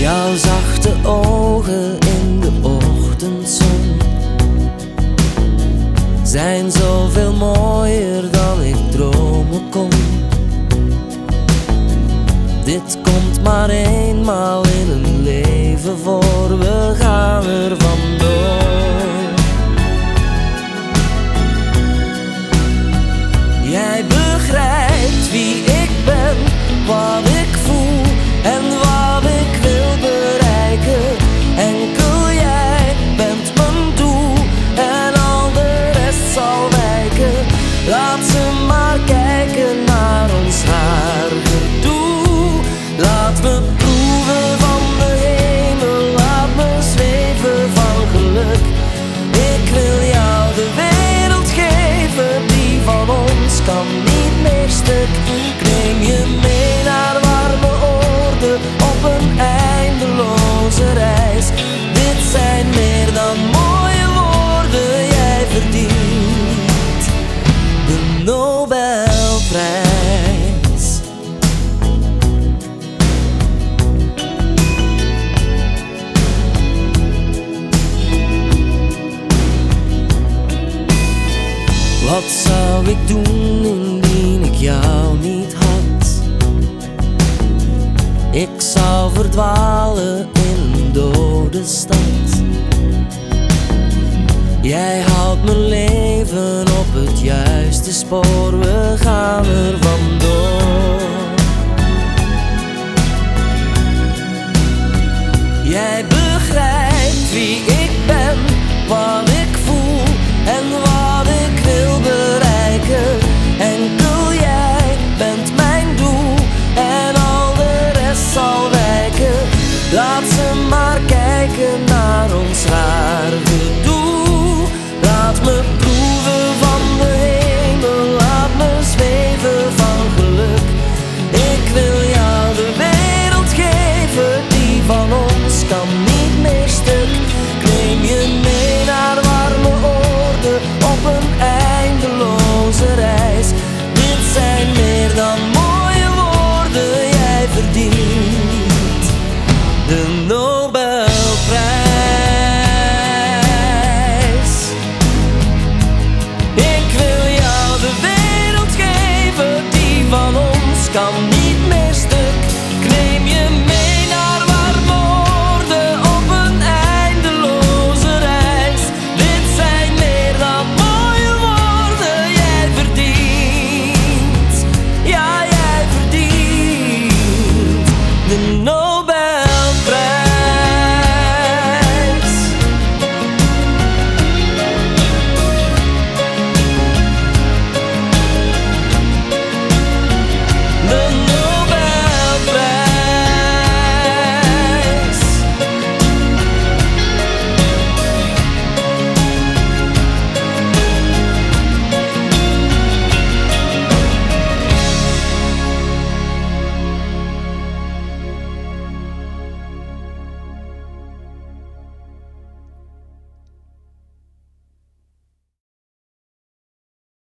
Jouw zachte ogen in de ochtendzon zijn zoveel mooier dan ik dromen kon. Dit komt maar eenmaal in een leven voor, we gaan er vandoor. Jij begrijpt wie ik ben, wat Laat ze maar kijken naar ons haar gedoe. Laat Wat zou ik doen indien ik jou niet had? Ik zou verdwalen in een dode stad. Jij houdt mijn leven op het juiste spoor, we gaan er vandoor. come